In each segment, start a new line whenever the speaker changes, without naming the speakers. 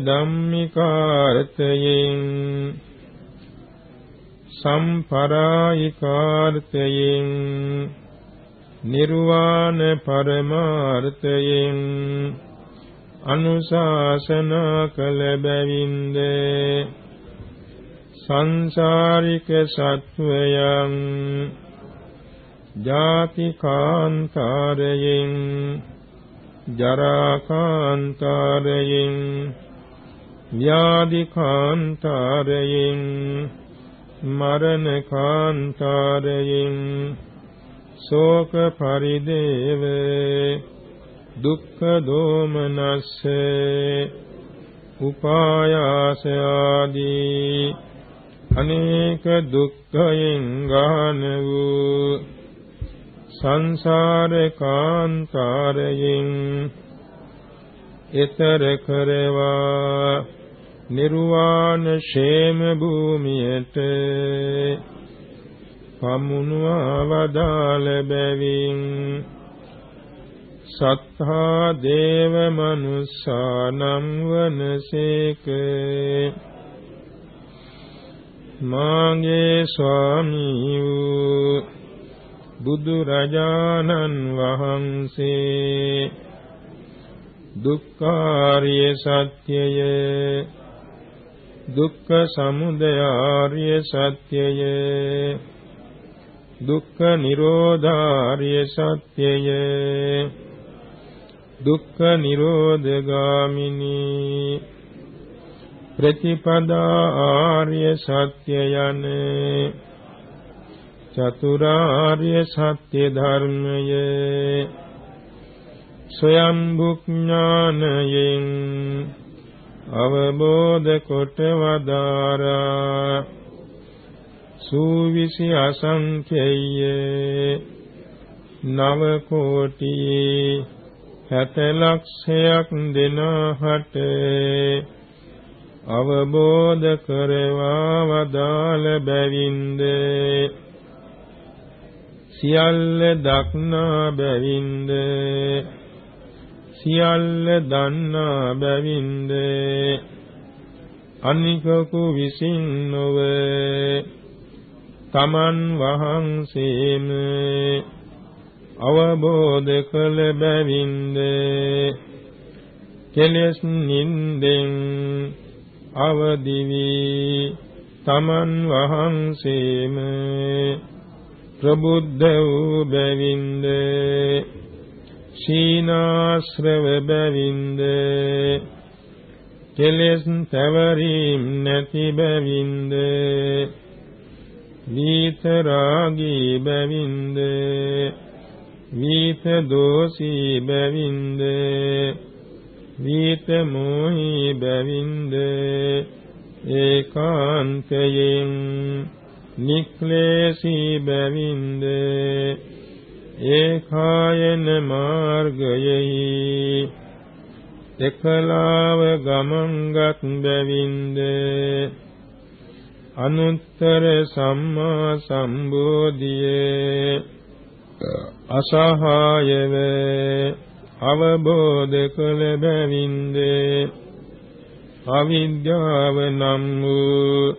ධම්මිකාර්ථයෙන් සම්පරායිකාර්ථයෙන් නිර්වාණ පරමාර්ථයෙන් අනුශාසනා කළ බැවින්ද සංසාරික සත්වයන් ජාති කාන්තාරයෙන් ජරා කාන්තාරයෙන් ව්‍යාධි කාන්තාරයෙන් මරණ කාන්තාරයෙන් ශෝක පරිදේව දුක්ඛ දෝමනස්ස උපායාස ආදී අනේක දුක්ඛයෙන් ගාන වූ සංසාර කාන්තාරයෙන් ඊතර කරවා නිර්වාණ ෂේම භූමියට පමුණුවා වදාළ බැවින් සත්තා දේව මනුස්සානම් වනසේක. මාගේ ස්වාමී වූ බුදු රජාණන් වහන්සේ දුක්ඛාරිය සත්‍යය දුක්ඛ සමුදය ආර්ය සත්‍යය දුක්ඛ නිරෝධාරිය සත්‍යය දුක්ඛ නිරෝධගාමිනී ප්‍රතිපදා ආර්ය සත්‍ය යන චතුරාර්ය සත්‍ය ධර්මය ස්වයංභුඥානයෙන් අවබෝධ කොට වදාරා. සූවිසි අසංඛේය නව කෝටි හැත ලක්ෂයක් දෙනාහට අවබෝධ කරවා වදාළ බැවින්ද? සියල්ල දක්නා බැවින්ද? සියල්ල දන්නා බැවින්ද. අනිකකු විසින් නොව තමන් වහන්සේම අවබෝධ කළ බැවින්ද. කෙලෙස් නින්දෙන් අවදි වී තමන් වහන්සේම ප්‍රබුද්ධ වූ බැවින්ද. සීනාශ්‍රව බැවින්ද කෙලෙස් තවරීම් නැති බැවින්ද වීත රාගී බැවින්ද වීත දෝෂී බැවින්ද වීත මොහි බැවින්ද ඒකාන්තයෙන් නික්ලේශී බැවින්ද ඒකායන මාර්ගයෙහි එකලාව ගමන්ගත් බැවින්ද? අනුත්තර සම්මා සම්බෝධියේ අසහායවේ අවබෝධ කළ බැවින්ද? අවිද්‍යාව නම් වූ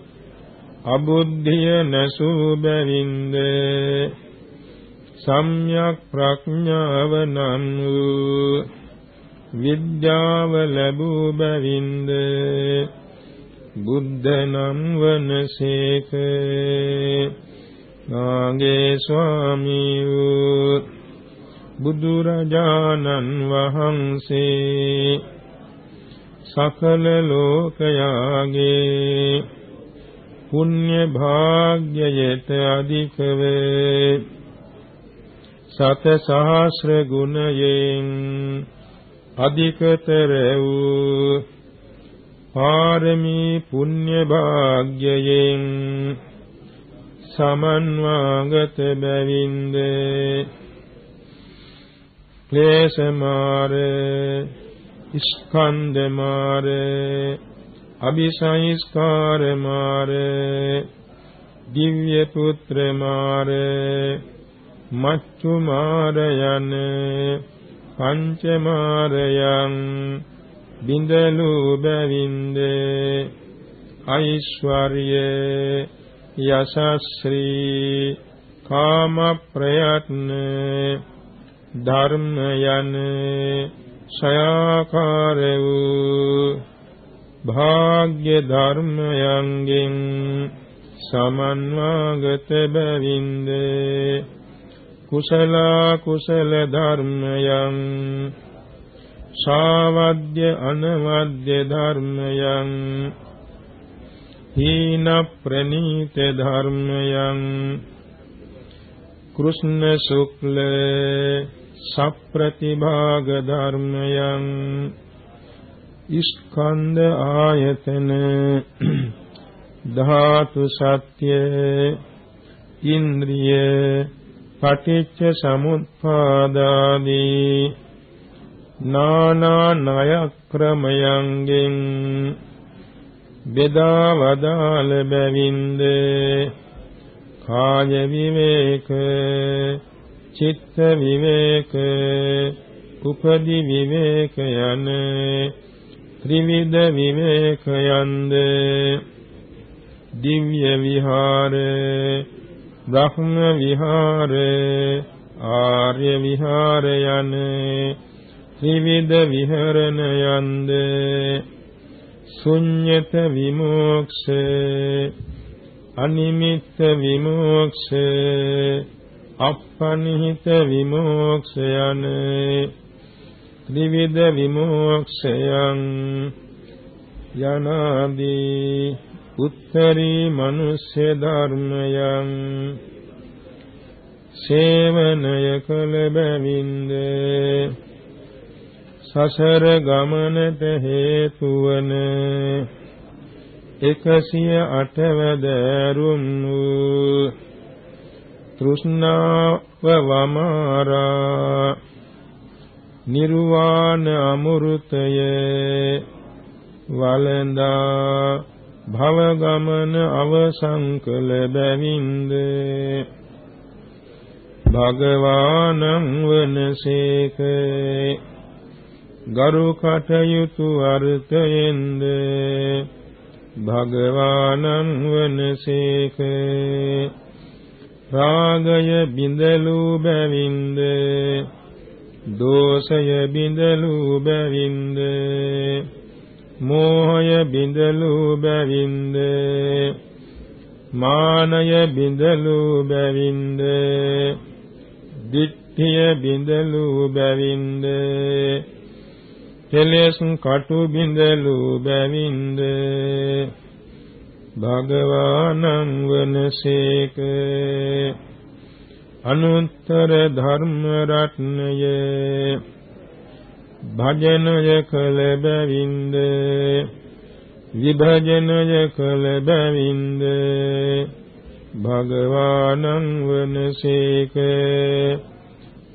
අබුද්ධිය නැසූ බැවින්ද? සම්්‍යක් ප්‍රඥාව නම් වූ විද්‍යාව ලැබූ බැවින්ද බුද්ධ නම් වනසේක. නාගේ ස්වාමී වූ බුදුරජාණන් වහන්සේ සකල ලෝකයාගේ පුණ්‍ය භාග්‍යයට අධිකව සත සහස්‍ර ගුණයෙන් අධිකතර වූ පාරමී පුණ්‍ය භාග්‍යයෙන් සමන්වාගත බැවින්ද. ක්ලේශ මාර ස්කන්ධ මාර අபிසංස්කාර මාර දිව්‍ය පුත්‍ර මාර මච්චු මාර යන පංච මාරයන් බිඳලු බැවින්ද ඓශ්වර්ය යසස්ශ්‍රී කාම ප්‍රයත්න ධර්ම යන සයාකාර වූ භාග්‍ය ධර්මයන්ගෙන් සමන්වාගත බැවින්ද කුසල කුසල ධර්මයන් සාවද්‍ය අනවද්‍ය ධර්මයන් හීන ප්‍රනීත ධර්මයන් කෘෂ්ණ ශුක්ල සප්‍රතිභාග ධර්මයන් ස්කන්ධ ආයතන ධාතු සත්‍ය ඉන්ද්‍රිය පටිච්ච සමුප්පාදාදී නානා ණය ක්‍රමයන්ගෙන් බෙදා වදාළ බැවින්ද කාය විවේක චිත්ත විවේක උපදි විවේක යන ත්‍රිවිධ විවේකයන්ද? දිව්‍ය විහාර බ්‍රහ්ම විහාර ආර්ය විහාර යන ත්‍රිවිධ විහරණයන්ද ශුඤ්ඤත විමෝක්ෂ අනිමිත්ත විමෝක්ෂ අපනිහිත විමෝක්ෂ යන ත්‍රිවිධ විමෝක්ෂයන් යනාදී උත්තරී මනුෂ්‍ය ධර්මයන් සේවනය කළ බැවින්ද? සසර ගමනට හේතු වන 108 වැදෑරුම් වූ තෘෂ්ණාව වමාරා නිර්වාණ අමෘතය වලඳා භව ගමන අවසන් කළ බැවින්ද? භගවානං වනසේක. ගරු කටයුතු අර්ථයෙන්ද? භගවානං වනසේක. රාගය බිඳලූ බැවින්ද? දෝෂය බිඳලූ බැවින්ද? මෝහය බිඳලූ බැවින්ද? මානය බිඳලූ බැවින්ද? දිට්ඨිය බිඳලූ බැවින්ද? කෙලෙස් කටු බිඳලූ බැවින්ද? භගවානං වනසේක. අනුත්තර ධර්ම රත්නය භජනය කළ බැවින්ද? විභජනය කළ බැවින්ද? භගවානං වනසේක.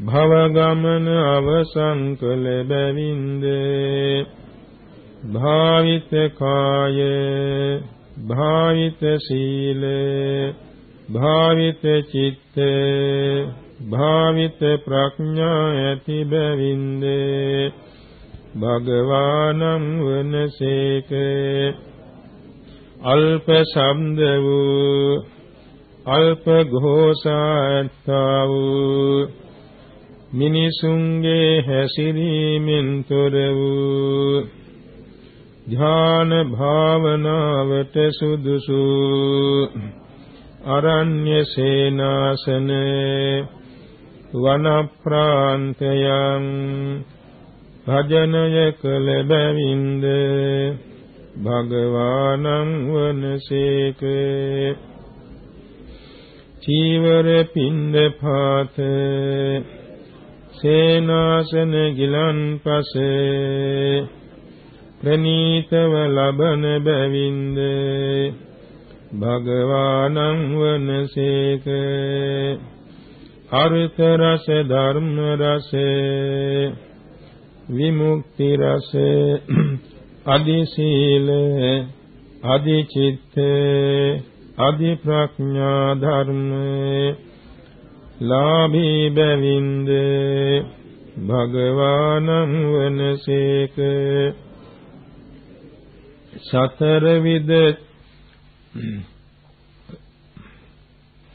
භව ගමන අවසන් කළ බැවින්ද? භාවිත කාය භාවිත සීල භාවිත චිත්ත භාවිත ප්‍රඥා ඇති බැවින්ද? භගවානං වනසේක අල්ප ශබ්ද වූ අල්ප ഘോഷාත්තා වූ මිනිසුන්ගේ හැසිරීමෙන් තොර වූ ධ්‍යාන භාවනාවට සුදුසු අරණ්‍ය සේනාසන වන ප්‍රාන්තයන් භජනය කළ බැවින්ද? භගවානං වනසේක. චීවර පින්ද පාත. සේනාසන ගිලන්පසේ ප්‍රනීතව ලබන බැවින්ද? භගවානං වනසේක. අර්ථ රස ධර්ම රස. විමුක්ති රස අදි සීල අදි චිත්ත අදි ප්‍රඥා ධර්ම ලාභී බැවින්ද භගවානං වනසේක. සතර විද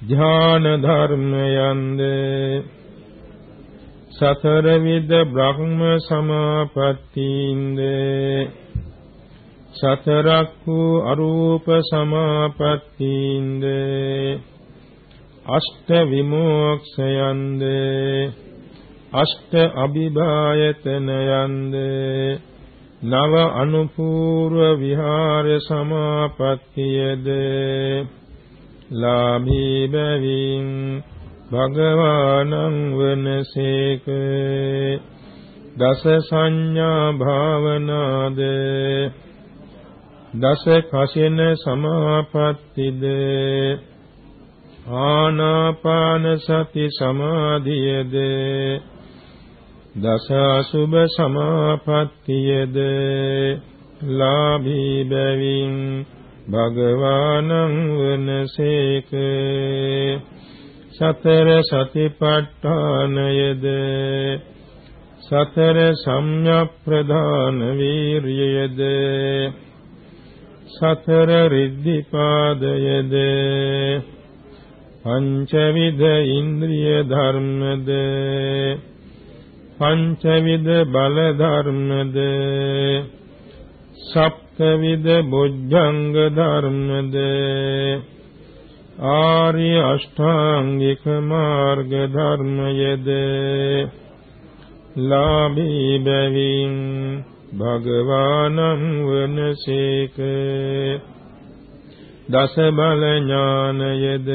ඥාන ධර්මයන්ද සතර විද බ්‍රහ්ම සමාපත්තීන්ද සතරක් වූ අරූප සමාපත්තීන්ද අෂ්ඨ විමෝක්ෂයන්ද අෂ්ඨ අභිභායතනයන්ද නව අනුපූර්ව විහාර සමාපත්තියද ලාභී බැවින් භගවානං වනසේක. දස සංඥා භාවනාද. දස කසින සමාපත්තිද. ආනාපාන සති සමාධියද. දස අසුභ සමාපත්තියද. ලාභී බැවින් භගවානං වනසේක. සතර සතිපට්ඨානයද? සතර සම්‍යක් ප්‍රධාන වීර්යයද සතර රිද්ධිපාදයද? පංචවිධ ඉන්ද්‍රිය ධර්මද? පංචවිධ බල ධර්මද? සප්තවිධ බොජ්ජංග ධර්මද? ආර්ය අෂ්ටාංගික මාර්ග ධර්මයද ලාභී බැවින් භගවානං වනසේක. දස බල ඥානයද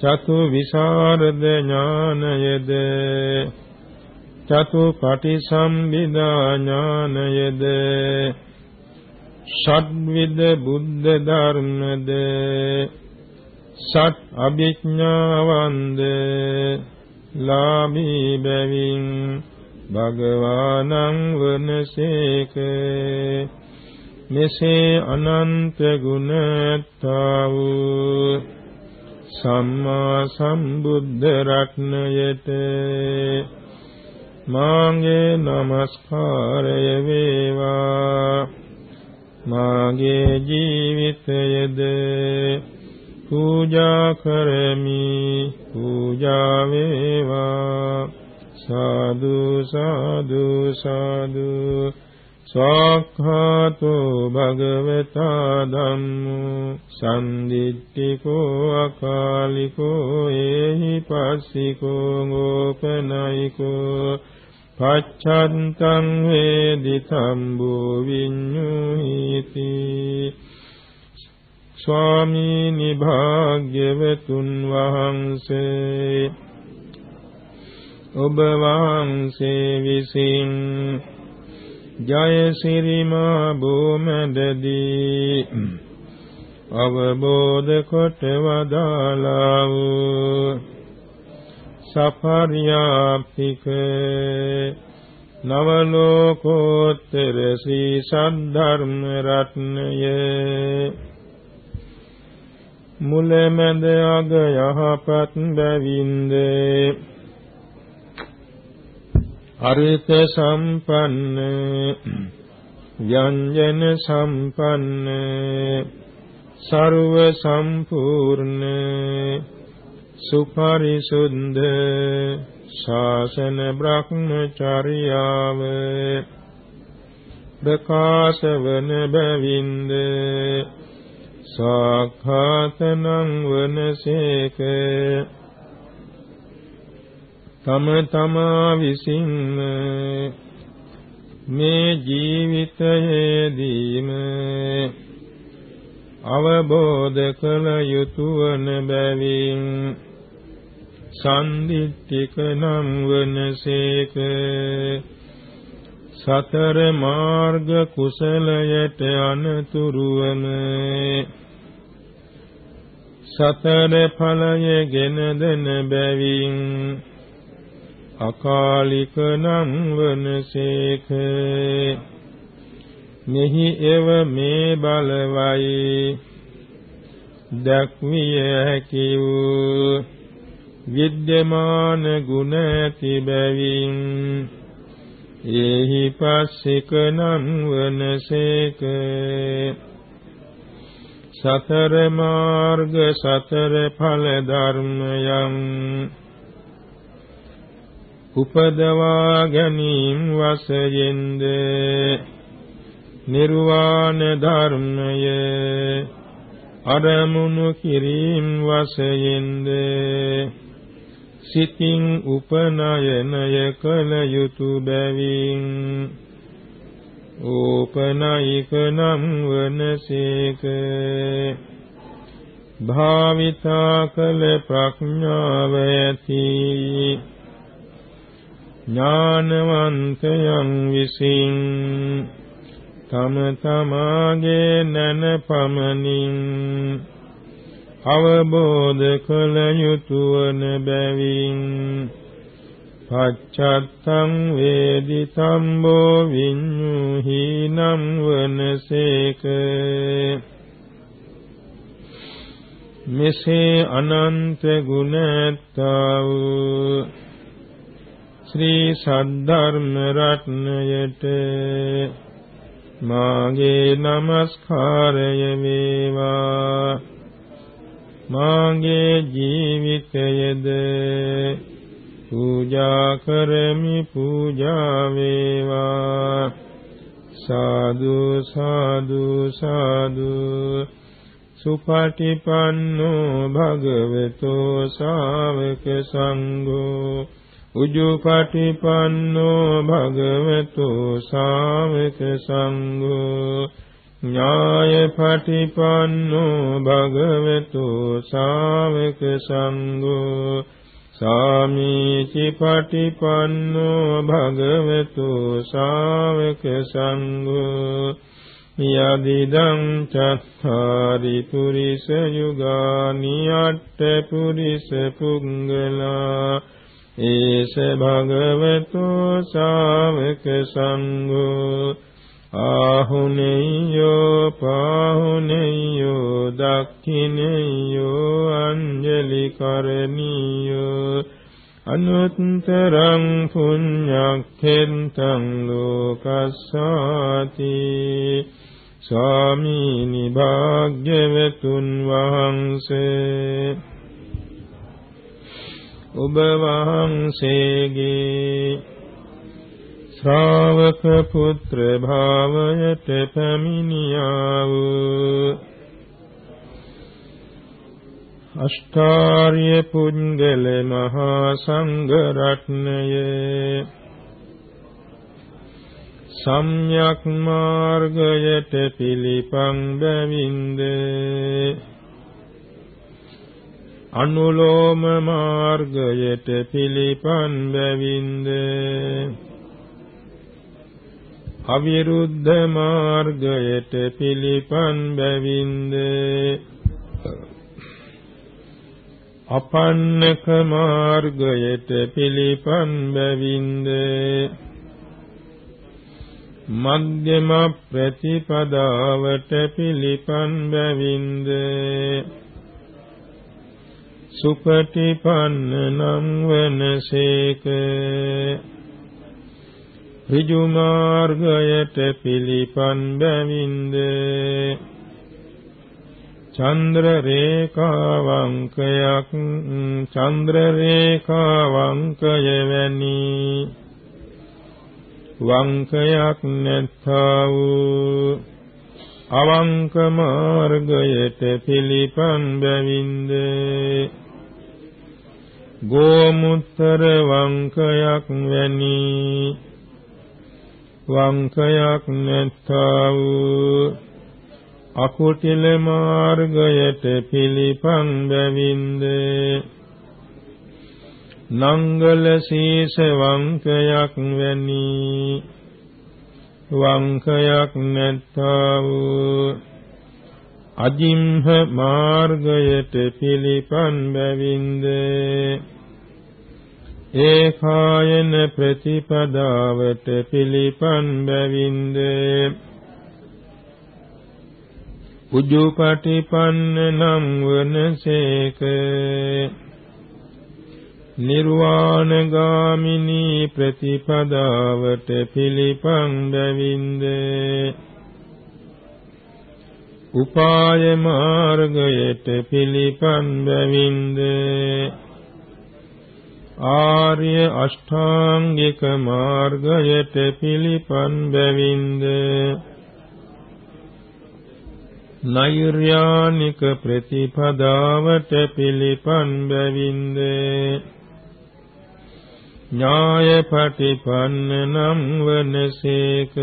චතු විසරද ඥානයද චතු පටිසම්භිදා ඥානයද ෂඩ්විද බුද්ධ ධර්මද සත් අභිඥාවන්ද ලාභී බැවින් භගවානං වනසේක මෙසේ අනන්ත ගුණතා වූ සම්මා සම්බුද්ධ රත්නයට මාගේ নমස්කාරය වේවා. මාගේ ජීවිතයද පූජා කරමි පූජා වේවා. සාදු සාදු සාදු. සාඛාතෝ භගවතා ධම්මෝ. සම්දිට්ඨිකෝ අකාලිකෝ ඒහි පස්සිකෝ ගෝපනයිකෝ. පච්ඡන්තං වේදිතම් භෝ විඤ්ඤුහිති ස්වාමීනි භාග්‍යවතුන් වහන්සේ. ඔබ වහන්සේ විසින් ජය සිරිමා බොමැඩදී අවබෝධ කොට වදාලා වූ සපර්යාප්තික නවලෝකෝත්තර ශ්‍රී සද්ධර්ම රත්නය. මුලමැද අග යහපත් බැවින්ද? අරිත සම්පන්න ව්‍යංජන සම්පන්න ਸਰව සම්පූර්ණ සුපරිසුද්ධ ශාසන බ්‍රහ්මචර්යාව ප්‍රකාශ වන බැවින්ද? සාඛාතනං වනසේක තම තමා විසින්ම මේ ජීවිතයේදීම අවබෝධ කළ යුතු වන බැවින් සම්දිත්තික නම් වනසේක සතර මාර්ග කුසලයට අනතුරුවම සතර ඵලය ගෙන දෙන බැවින් අකාලික නම් වනසේක මෙහි එව මේ බලවයි දක්විය හැකි වූ විද්‍යමාන ගුණ ඇති බැවින් ඒහි පස්සික නම් වනසේක සතර මාර්ග සතර ඵල ධර්මයන් උපදවා ගැනීම වශයෙන්ද? නිර්වාණ ධර්මය අරමුණු කිරීම වශයෙන්ද? සිතින් උපනයනය කළ යුතු බැවින් ඕපනයික නම් වනසේක භාවිතා කළ ප්‍රඥාව ඇති. ඥානවන්තයන් විසින් තම තමාගේ නැන පමණින් අවබෝධ කළ යුතුයන බැවින් පච්චත්තං වේදිතම්බෝ විඤ්ඤුහීනම් වනසේක මෙසේ අනන්ත ගුණත්තා වූ ශ්‍රී සද්ධර්ම රත්නයට මාගේ নমස්කාරය වේවා. මාගේ ජීවිතයද පූජා කරමි පූජා වේවා. සාදු සාදු සාදු. සුපටිපන්නෝ භගවතෝ ශාවක සංඝෝ. උජුපටිපන්නෝ භගවතු ශාවක සංඝෝ. ඥායපටිපන්නෝ භගවතු ශාවක සංඝෝ සාමීචි පටිපන්නෝ භගවතු ශාවක සංඝෝ යදිදං චත්තාරි පුරිස යුගානි අට්ඨ පුරිස පුංගලා ඒස භගවතු ශාවක සංඝෝ ආහුනේයෝ පාහුනේයෝ දක්ඛිනේයෝ අංජලි කරණීයෝ අනුත්තරං පුඤ්ඤක්ඛෙන්තං ලෝකස්සාති. ස්වාමීනි භාග්‍යවතුන් වහන්සේ ඔබ වහන්සේගේ ශ්‍රාවක පුත්‍ර භාවයට පැමිණියා වූ අෂ්ටාර්ය පුංගල මහා සංඝ රත්නයේ. සම්්‍යක් මාර්ගයට පිළිපන් බැවින්ද අනුලෝම මාර්ගයට පිළිපන් බැවින්ද අවිරුද්ධ මාර්ගයට පිළිපන් බැවින්ද අපන්නක මාර්ගයට පිළිපන් බැවින්ද මධ්‍යම ප්‍රතිපදාවට පිළිපන් බැවින්ද සුපටිපන්න නම් වනසේක ඍජු මාර්ගයට පිළිපන් බැවින්ද චන්ද්‍ර රේඛාවංකයක් චන්ද්‍ර රේඛාවංකය වැනි වංකයක් නැත්තා වූ අවංක මාර්ගයට පිළිපන් බැවින්ද ගෝමුත්තර වංකයක් වැනි. වංකයක් නැත්තා වූ අකුටිල මාර්ගයට පිළිපන් බැවින්ද නංගල සීස වංකයක් වැනි වංකයක් නැත්තා වූ අජිම්හ මාර්ගයට පිළිපන් බැවින්ද ඒකායන ප්‍රතිපදාවට පිළිපන් බැවින්ද උජුපටිපන්න නම් වනසේක නිර්වාණගාමිනී ප්‍රතිපදාවට පිළිපන් බැවින්ද උපාය මාර්ගයට පිළිපන් බැවින්ද ආර්ය අෂ්ටාංගික මාර්ගයට පිළිපන් බැවින්ද නෛර්යානික ප්‍රතිපදාවට පිළිපන් බැවින්ද ඥාය පටිපන්න නම් වනසේක.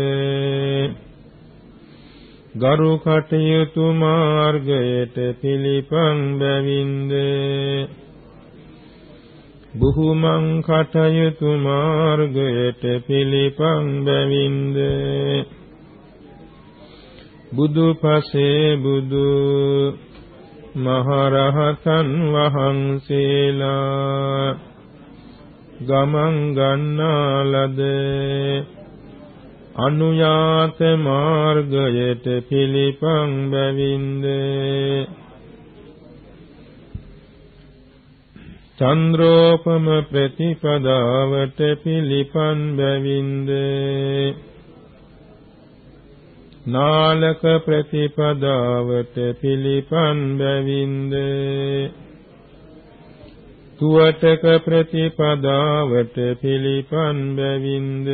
ගරු කටයුතු මාර්ගයට පිළිපන් බැවින්ද බුහුමං කටයුතු මාර්ගයට පිළිපන් බැවින්ද බුදු පසේ බුදු මහරහතන් වහන්සේලා ගමන් ගන්නාලද අනුයාත මාර්ගයට පිළිපන් බැවින්ද චන්ද්‍රෝපම ප්‍රතිපදාවට පිළිපන් බැවින්ද නාලක ප්‍රතිපදාවට පිළිපන් බැවින්ද තුවටක ප්‍රතිපදාවට පිළිපන් බැවින්ද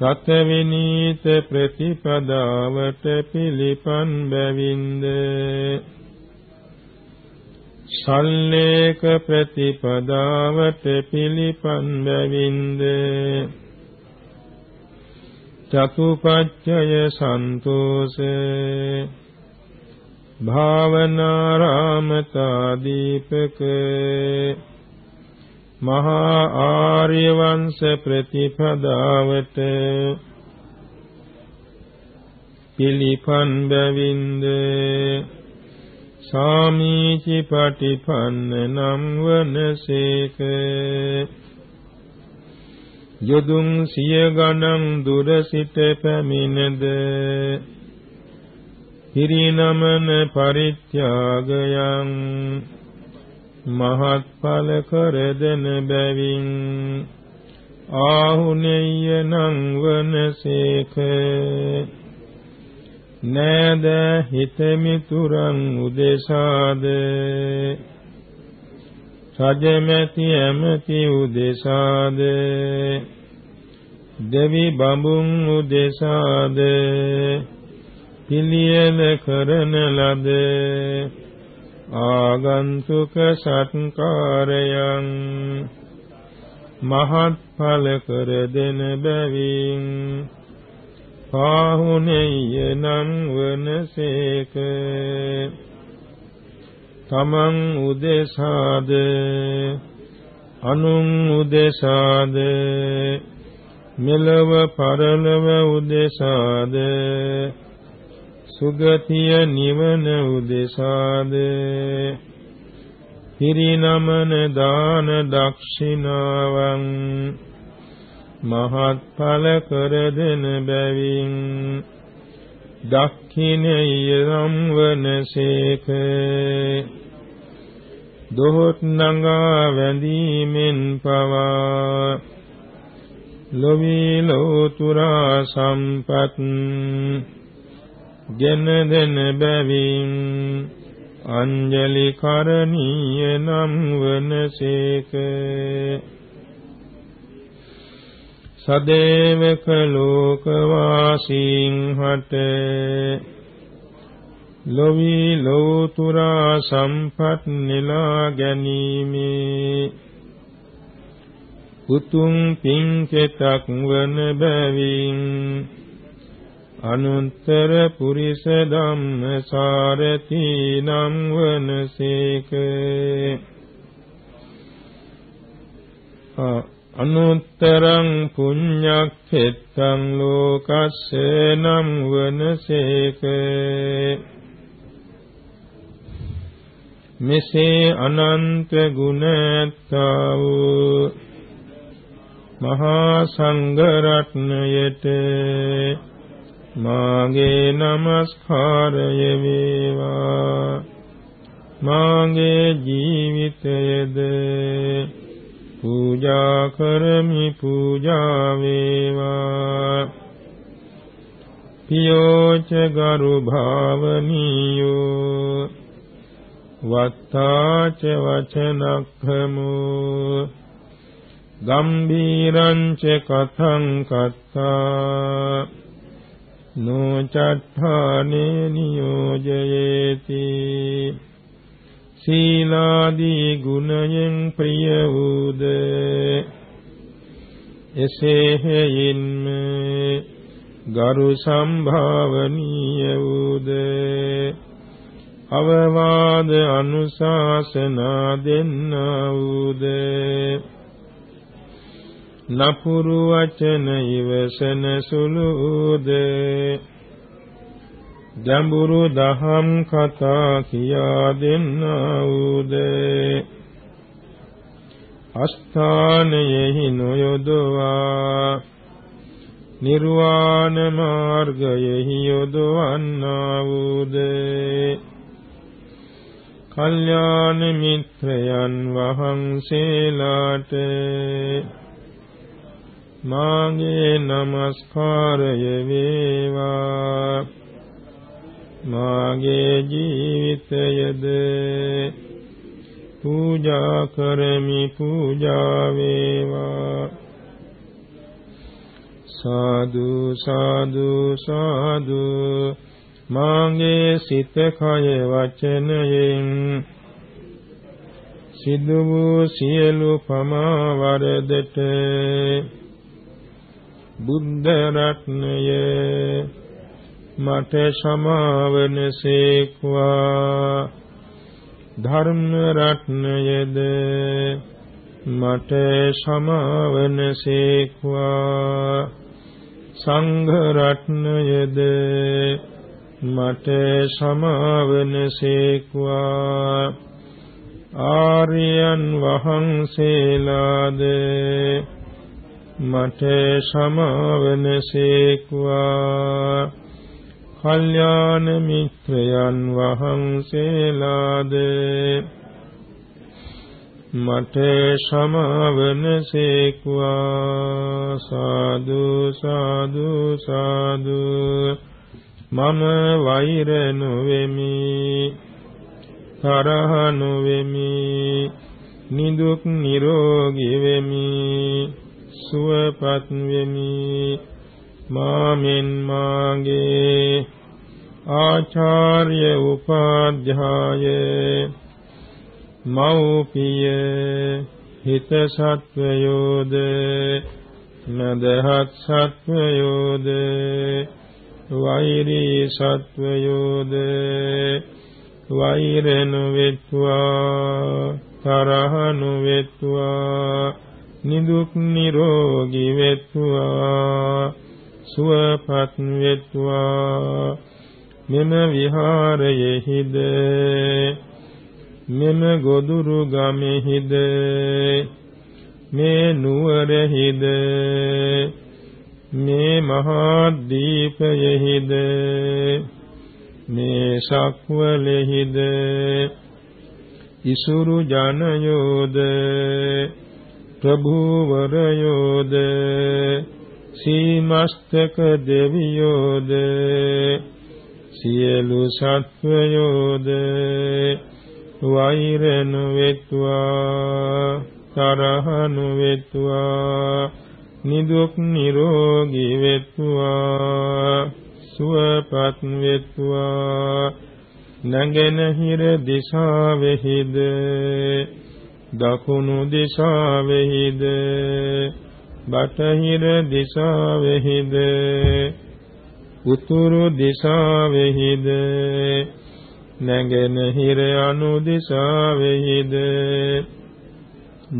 රතවිනීත ප්‍රතිපදාවට පිළිපන් බැවින්ද සල්ලේක ප්‍රතිපදාවට පිළිපන් බැවින්ද චතුපච්චය සන්තෝෂේ. භාවනාරාමතා දීපක මහා ආර්ය වංශ ප්‍රතිපදාවට පිළිපන් බැවින්ද සාමීචි පටිපන්න නම් වනසේක යොදුන් සිය ගණන් දුර සිට පැමිණද හිරිනමන පරිත්‍යාගයන් මහත්ඵල කර දෙන බැවින් ආහුනේය නං වනසේක නෑද හිතමිතුරන් උදෙසාද? රජමැති ඇමති උදෙසාද? දෙවි බඹුන් උදෙසාද? පිළියෙල කරන ලද ආගන්තුක සත්කාරයන් මහත්ඵල කර දෙන බැවින් පාහුනේය නම් වනසේක තමන් උදෙසාද? අනුන් උදෙසාද? මෙලව පරලව උදෙසාද? සුගතිය නිවන උදෙසාද? පිරිනමන දාන දක්ෂිනාවන් මහත්ඵල කර දෙන බැවින් දක්ඛිනේය නම් වනසේක දොහොත් නඟා වැඳීමෙන් පවා ලොවී ලෝතුරා සම්පත් ගෙන දෙන බැවින් අංජලි කරණීය නම් වනසේක සදේවක ලෝකවාසීන් හට ලොවි ලෝතුරා සම්පත් නෙලා ගැනීමේ උතුම් පින්කෙතක් වන බැවින් අනුත්තර පුරිස ධම්ම සාරති නම් වනසේක අනුත්තරං පුඤ්ඤක්ඛෙත්තං ලෝකස්ස නම් වනසේක මෙසේ අනන්ත ගුණ ඇත්තා වූ මහා සංඝ රත්නයට මාගේ নমස්කාරය වේවා. මාගේ ජීවිත ජීවිතයද පූජා කරමි පූජා වේවා. පියෝච ගරු භාවනියෝ. වත්තාච වචනක්ඛමෝ. ගම්බීරං ච කතං කත්තා. නොචත්තානේ නියෝජයේති. සීලාදී ගුණයෙන් ප්‍රිය වූද? එසේ හේයින්ම ගරු සම්භාවනීය වූද? අවවාද අනුශාසනා දෙන්නා වූද? නපුරු වචන ඉවසන සුළුද? ගැඹුරු දහම් කතා කියා දෙන්නා වූද අස්ථානයෙහි නොයොදවා නිර්වාණ මාර්ගයෙහි යොදවන්නා වූද කල්යාණ මිත්‍රයන් වහන්සේලාට මාගේ নমස්කාරය වේවා. මාගේ ජීවිතයද පූජා කරමි පූජා වේවා. සාදු සාදු සාදු. මාගේ සිත කය වචනයෙන් සිදු වූ සියලු පමා වරදට බුද්ධ රත්නය මට සමාවන සේක්වා. ධර්ම රත්නයද මට සමාවන සේක්වා. සංඝ රත්නයද මට සමාවන සේක්වා. ආර්යයන් වහන්සේලාද මට සමාවන සේක්වා. කල්යාණ මිත්‍රයන් වහන්සේලාද මට සමාවන සේක්වා සාදු සාදු සාදු. මම වෛර නොවෙමි තරහ නොවෙමි නිදුක් නිරෝගී වෙමි සුවපත් වෙමි. මාමින් මාගේ ආචාර්ය උපාධ්‍යාය මෞපිය හිත සත්වයෝද නදහත් සත්වයෝද වෛරී සත්වයෝද වෛරණු වෙත්වා තරහනු වෙත්වා නිදුක් නිරෝගී වෙත්වා සුවපත් වෙත්වා මෙම විහාරයෙහිද මෙම ගොදුරු ගමෙහිද මේ නුවරෙහිද මේ මහා දීපයෙහිද මේ සක්වලෙහිද ඉසුරු ජනයෝද ප්‍රභූවරයෝද සීමස්තක දෙවියෝද සියලු සත්වයෝද වෛරණු වෙත්වා තරහනු වෙත්වා නිදුක් නිරෝගී වෙත්වා සුවපත් වෙත්වා නැගෙනහිර දිශාවෙහිද දකුණු දිශාවෙහිද බටහිර දිශාවෙහිද? උතුරු දිශාවෙහිද? නැගෙනහිර අනු දිශාවෙහිද?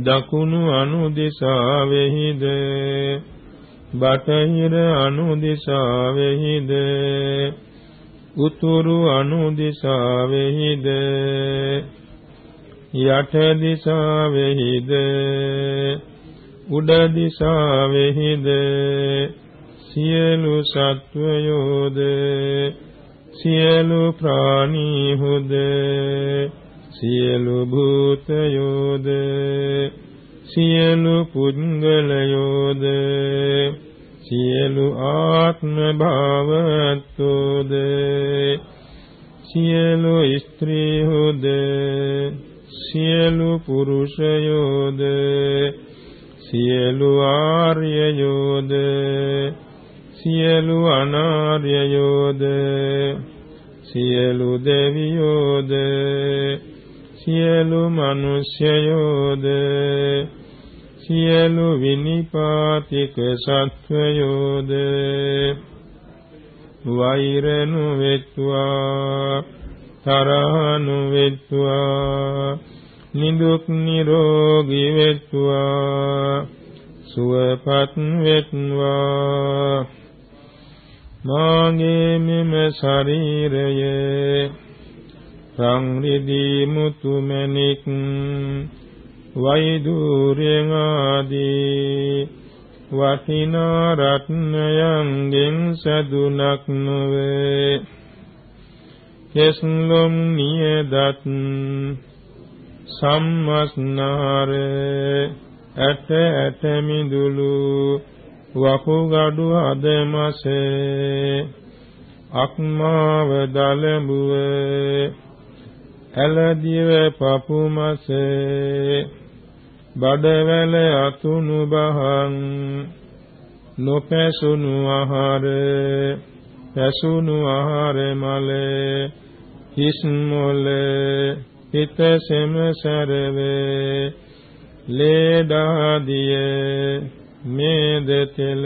දකුණු අනු දිශාවෙහිද? බටහිර අනු දිශාවෙහිද? උතුරු අනු දිශාවෙහිද? යට දිශාවෙහිද? උඩ දිශාවෙහිද සියලු සත්වයෝද සියලු ප්‍රාණීහුද සියලු භූතයෝද සියලු පුද්ගලයෝද සියලු ආත්ම භාවත්තෝද සියලු ස්ත්‍රීහුද සියලු පුරුෂයෝද සියලු ආර්යයෝද සියලු අනාර්යයෝද සියලු දෙවියෝද සියලු මිනිස්යෝද සියලු විනිපාතික සත්වයෝද වෛරණු වෙත්වා තරහනු වෙත්වා නිදුක් නිරෝගී වෙත්වා සුවපත් වෙත්වා. මාගේ මෙම ශරීරයේ සංරිදී මුතුමැණික් වෛදූර්යං ආදී වටිනා රත්නයන්ගෙන් සදුනක් නොවේ. කෙස්ලොම් නියදත් සම්මස්නාර ඇට ඇට මිදුළු වකුගඩු හදමසේ අක්මාව දලඹුව ඇලදිව පපුමසේ බඩවැල අතුණු බහං නොපැසුණු ආහාර පැසුණු ආහාර මලේ හිස් මොලේ හිත සෙම සරවේ. ලේදාදියේ මේද තෙල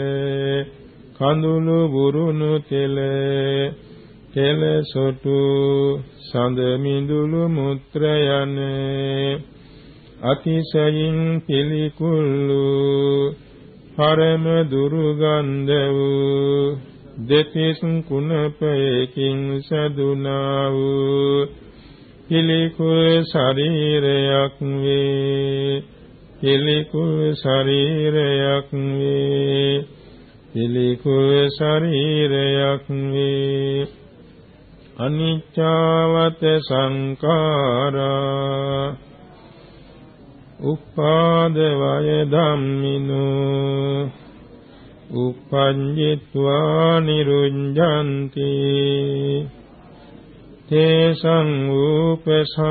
කඳුළු බුරුණු තෙල තෙල සොටු සඳ මිදුළු මුත්‍ර යන්නේ අතිශයින් පිළිකුල්ලු පරම දුර්ගන්ධ වූ දෙතිස් කුණපයකින් සදුනා වූ පිළිකුල් ශරීරයක් වේ. පිළිකුල් ශරීරයක් වේ. පිළිකුල් ශරීරයක් වේ. අනිච්චවත සංඛාරා. උපාද වය ධම්මිනෝ. උපඤ්ඤිත්වා නිරුඤ්ජන්ති. තේසං උපසමෝසුකෝති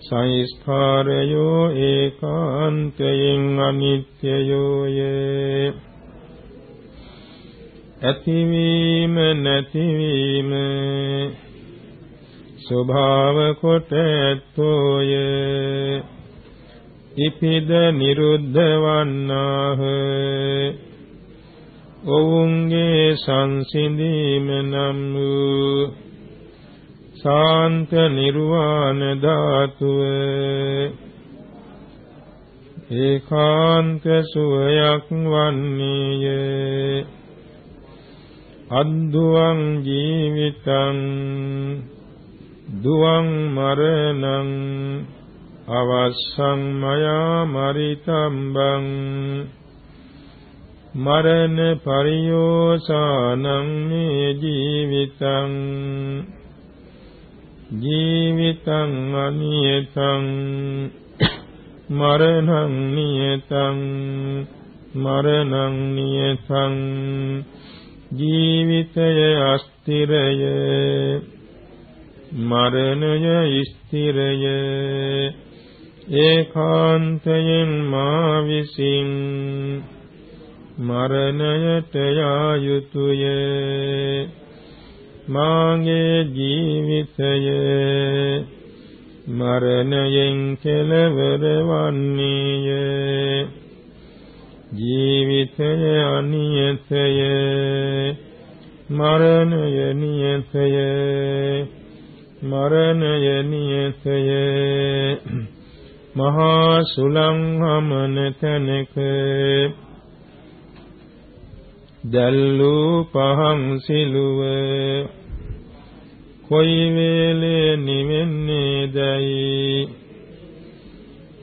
සංස්කාරයෝ ඒකාන්තයෙන් අනිත්‍යයෝ යේ ඇතිවීම නැතිවීම ස්වභාව කොට ඇත්තෝය ඉපිද නිරුද්ධ වන්නාහ ඔවුන්ගේ සංසිඳීම නම් වූ ශාන්ත නිර්වාණ ධාතුව. ඒකාන්ත සුවයක් වන්නේය. අද්දුවං ජීවිතං දුවං මරණං අවස්සං මයා මරිතම්බං මරණ පරියෝසානං මේ ජීවිතං ජීවිතං අනියතං මරණං නියතං මරණං නියතං ජීවිතය අස්තිරය මරණය ස්ථිරය ඒකාන්තයෙන් මා විසින් මරණයට යා යුතුය මාගේ ජීවිතය මරණයෙන් කෙලවර වන්නේය. ජීවිතය අනියතය මරණය නියතය මරණය නියතය මහා සුලං හමන තැනක දැල්ලූ පහන් සිලුව. කොයි වේලේ නිවෙන්නේ දැයි?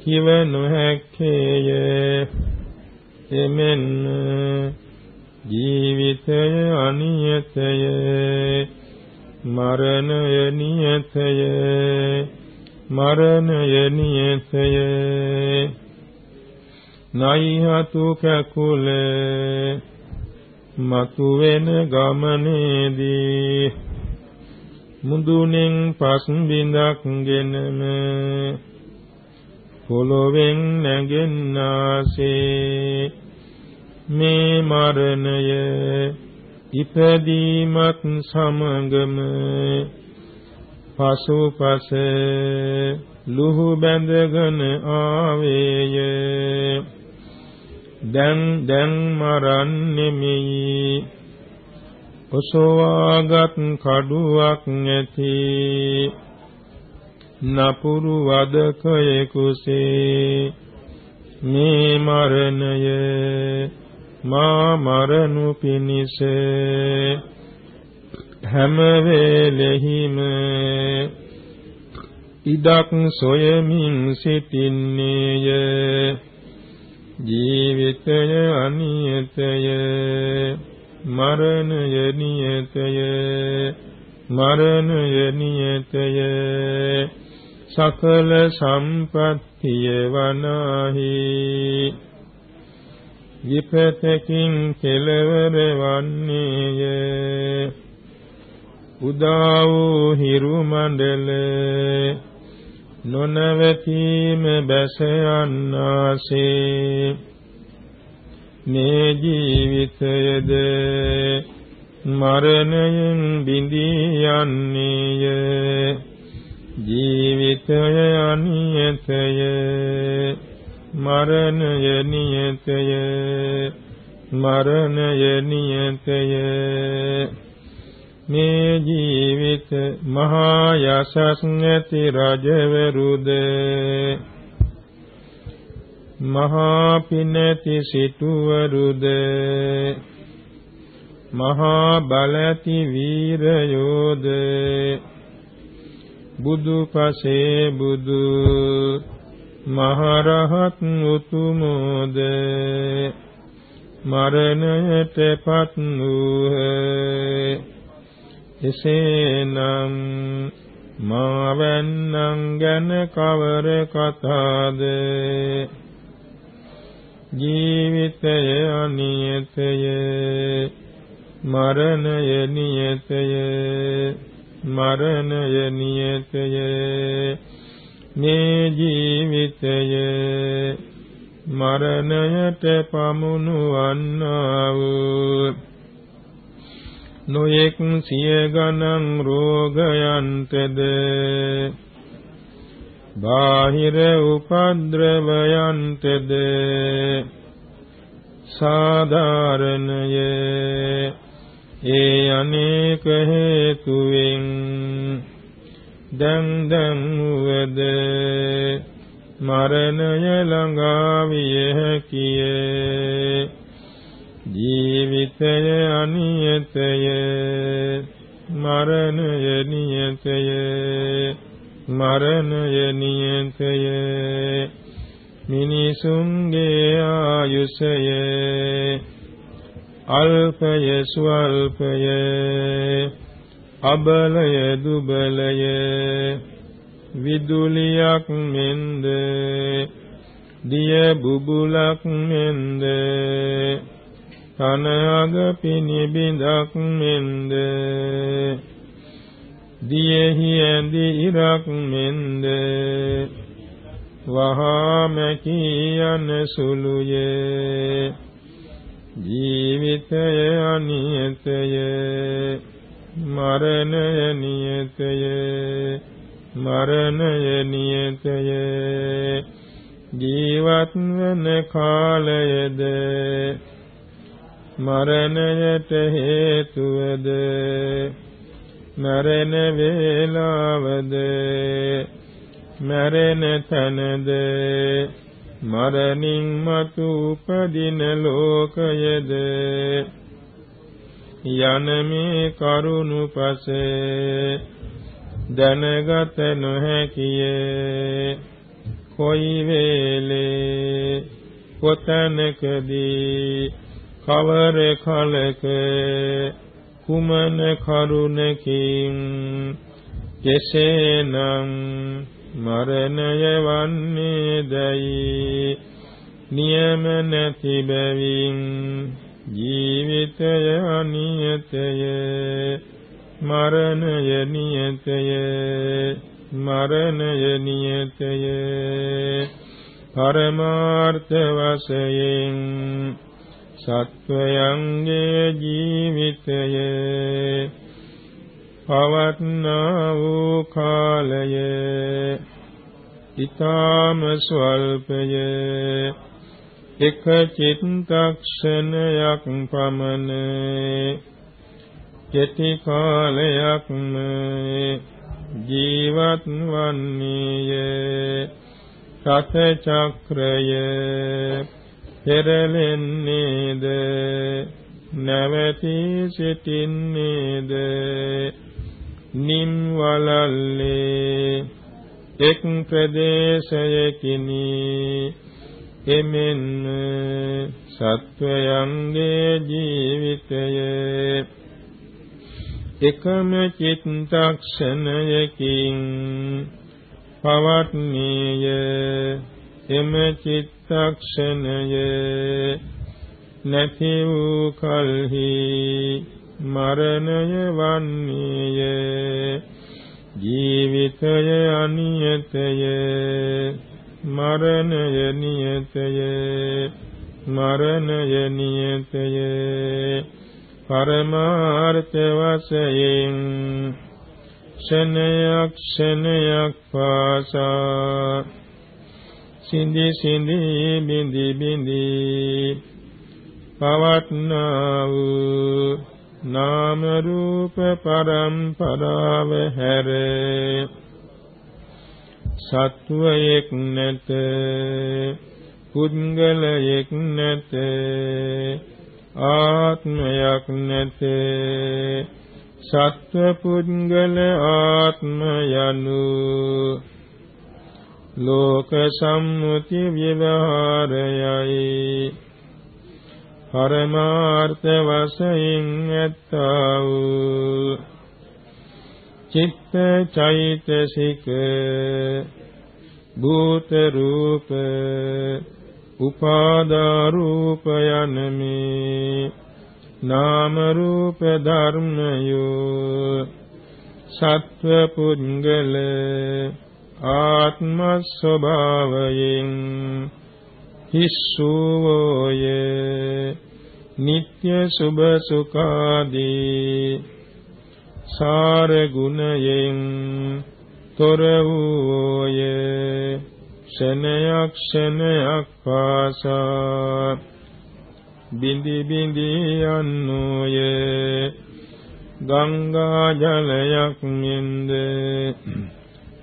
කිව නොහැක්කේය. එමෙන්න ජීවිතය අනියතය. මරණය නියතය. මරණය නියතය. නයිහතු කකුල මතු වෙන ගමනේදී මුදුනෙන් පස් බිඳක්ගෙනම පොළොවෙන් නැගෙන්නාසේ මේ මරණය ඉපදීමත් සමගම පසුපස ලුහු බැඳගෙන ආවේය. දැන් දැන් මරන්නෙමි ඔසවාගත් කඩුවක් නැති. නපුරු වදකයෙකුසේ මේ මරණය මා මරණු පිනිස හැම වේලෙහිම ඉදක් සොයමින් සිටින්නේය. ජීවිතය අනියතය මරණය නියතය මරණය නියතය. සකල සම්පත්තිය වනාහි. විපතකින් කෙලවර වන්නේය. උදා වූ හිරු මණ්ඩල නොනවතීම බැස යන්නාසේ. මේ ජීවිතයද මරණයෙන් බිඳී යන්නේය. ජීවිතය අනියතය මරණය නියතය මරණය නියතය. මේ ජීවිත මහා යසස් නැති රජවරුද. මහා පිනති සිටුවරුද. මහා බලති වීරයෝද. බුදු පසේ බුදු මහරහත් උතුමෝද. මරණයටපත් වූහ. එසේනම් මාවන්නන් ගැන කවර කතාද? ජීවිතය අනියතය මරණය නියතය මරණය නියතය. මේ ජීවිතය මරණයට පමුණුවන්නා වූ නොයෙක් සිය ගණන් රෝගයන්ටද බාහිර උපද්‍රවයන්ටද සාධාරණය? ඒ අනේක හේතුවෙන් දැන් දැන් වද මරණය ළඟා විය හැකිය. ජීවිතය අනියතය මරණය නියතය මරණය නියතය. මිනිසුන්ගේ ආයුෂය අල්පය ස්වල්පය අබලය දුබලය විදුලියක් මෙන්ද දිය බුබුලක් මෙන්ද කන අග පිනිබිඳක් මෙන්ද? දියෙහි ඇඳි ඉරක් මෙන්ද? වහාම කියන සුළුයේ. ජීවිතය අනියතය. මරණය නියතය. මරණය නියතය. ජීවත් වන කාලයද මරණයට හේතුවද? මරණ වේලාවද? මරණ තනද? මරණින් මතු උපදින ලෝකයද? යන මේ කරුණු පසේ දැනගත නොහැකිය. කොයි වේලේ? කොතැනකදී? කවර කලක කුමන කරුණකින් කෙසේනම් මරණය වන්නේ දැයි? නියම නැති බැවින් ජීවිතය අනියතය. මරණය නියතය. මරණය නියතය. පරමාර්ථ වශයෙන් සත්වයන්ගේ ජීවිතය පවත්නා වූ කාලය ඊ타ම ස්වල්පය එක චිත්තක්ෂණයක් පමණ කෙටි කාලයක්ම ජීවත් වන්නේය. රස චක්‍රය පෙරලෙන්නේද නැවතී සිටින්නේද? නිම් වලල්ලේ එක් ප්‍රදේශයකිනි. එමෙන්න සත්වයන්ගේ ජීවිතය. එකම චිත්තක්ෂණයකින් පවත්නීය. එම චිත්තක්ෂණය නැති වූ කල්හි මරණය වන්නේය. ජීවිතය අනියතය මරණය නියතය මරණය නියතය. පරමාර්ථ වශයෙන් ක්ෂණයක් ක්ෂණයක් පාසා සිඳි සිඳි බිඳි බිඳි පවත්නා වූ නාම රූප පරම්පරාව හැර. සත්වයෙක් නැත. පුද්ගලයෙක් නැත. ආත්මයක් නැත. සත්ව පුද්ගල ආත්ම යනු ලෝක සම්මුති විවහාරයයි. පරමාර්ථ වශයෙන් ඇත්තා වූ චිත්ත චෛතසික භූත රූප උපාදා රූප යනමේ. නාම රූප ධර්මයෝ සත්ව පුද්ගල ආත්ම ස්වභාවයෙන් හිස්සුවෝය නিত্য සුභ සුඛාදී සාර ගුණයෙන් තොර වූය ක්ෂණයක් ක්ෂණයක් පාසා බිඳි බිඳි යන්නෝය ගංගා ජලයක් මෙන්ද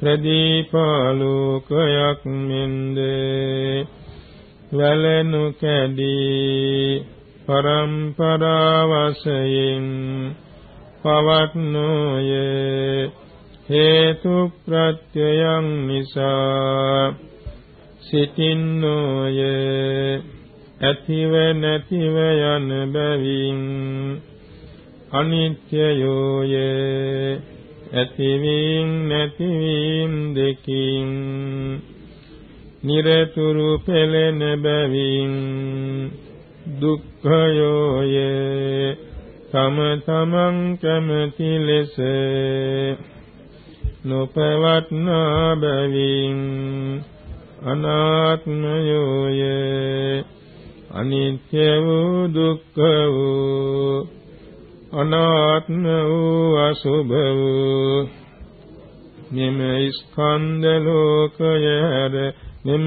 ප්‍රදීපාලෝකයක් මෙන්ද. වැලෙනු කැඩී පරම්පරා වශයෙන් පවත්නෝය. හේතු ප්‍රත්‍යයන් නිසා සිටින්නෝය. ඇතිව නැතිව යන බැවින් අනිත්‍යයෝය. ඇතිවීම නැතිවීම දෙකින් නිරතුරු පෙළෙන බැවින් දුක්ඛයෝය. තම තමන් කැමති ලෙස නොපවත්නා බැවින් අනාත්මයෝය. අනිත්‍ය වූ දුක්ඛ වූ අනාත්ම වූ අසුභ වූ. මෙම ස්කන්ධ ලෝකය හැර මෙම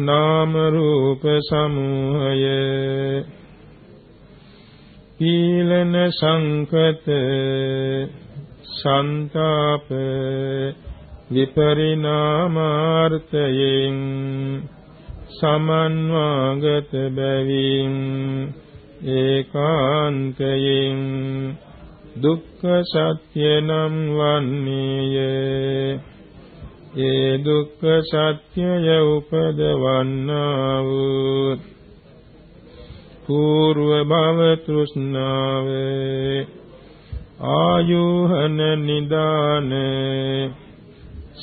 නාම රූප සමූහය. පීලන සංකත සන්තාප විපරිණාමාර්ථයෙන් සමන්වාගත බැවින්. ඒකාන්තයෙන් දුක්ඛ සත්‍ය නම් වන්නේය. ඒ දුක්ඛ සත්‍යය උපදවන්නා වූ పూర్ව භව තෘෂ්ණාව. ආයෝහන නිදාන.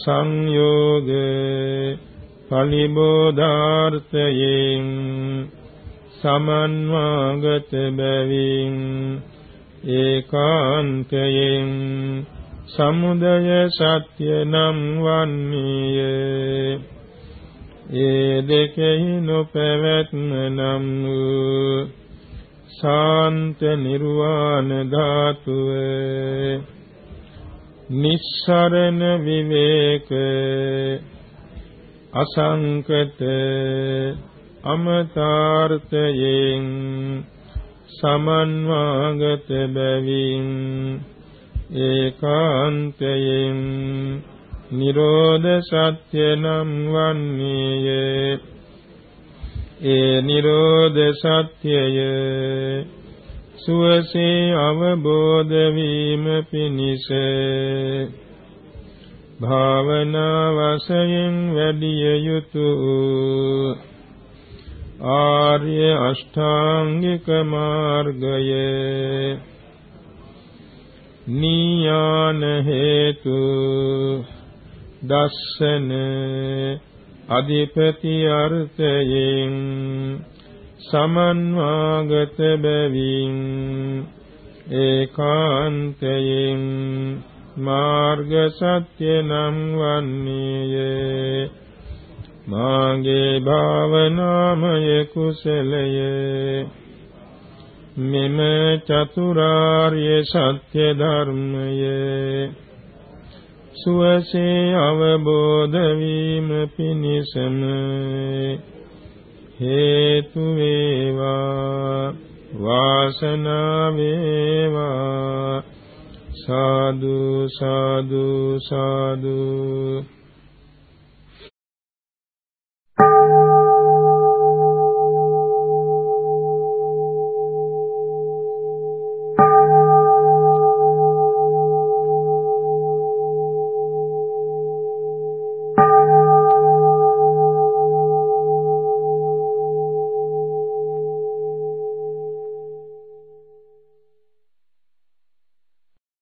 සංයෝග. පලිබෝධාර්ථයෙන් සමන්වාගත බැවින් ඒකාන්තයෙන් සමුදය සත්‍ය නම් වන්නේය. ඒ දෙකෙහි නොපැවැත්ම නම් වූ ශාන්ත නිර්වාණ ධාතුව නිස්සරණ විවේක අසංකත අමතාර්ථයෙන් සමන්වාගත බැවින් ඒකාන්තයෙන් නිරෝධ සත්‍ය නම් වන්නේය. ඒ නිරෝධ සත්‍යය සුවසේ අවබෝධ වීම පිණිස භාවනා වශයෙන් වැඩිය යුතු ආර්ය අෂ්ටාංගික මාර්ගයේ නීයාන හේතු දස්සන අධිපති අර්ථයෙන් සමන්වාගත බැවින් ඒකාන්තයෙන් මාර්ග සත්‍ය නම් වන්නේය. මාගේ භාවනාමය කුසලයේ. මෙම චතුරාර්ය සත්‍ය ධර්මයේ. සුවසේ අවබෝධ වීම පිණිසම හේතු වේවා වාසනාව වේවා. සාදු සාදු සාදු.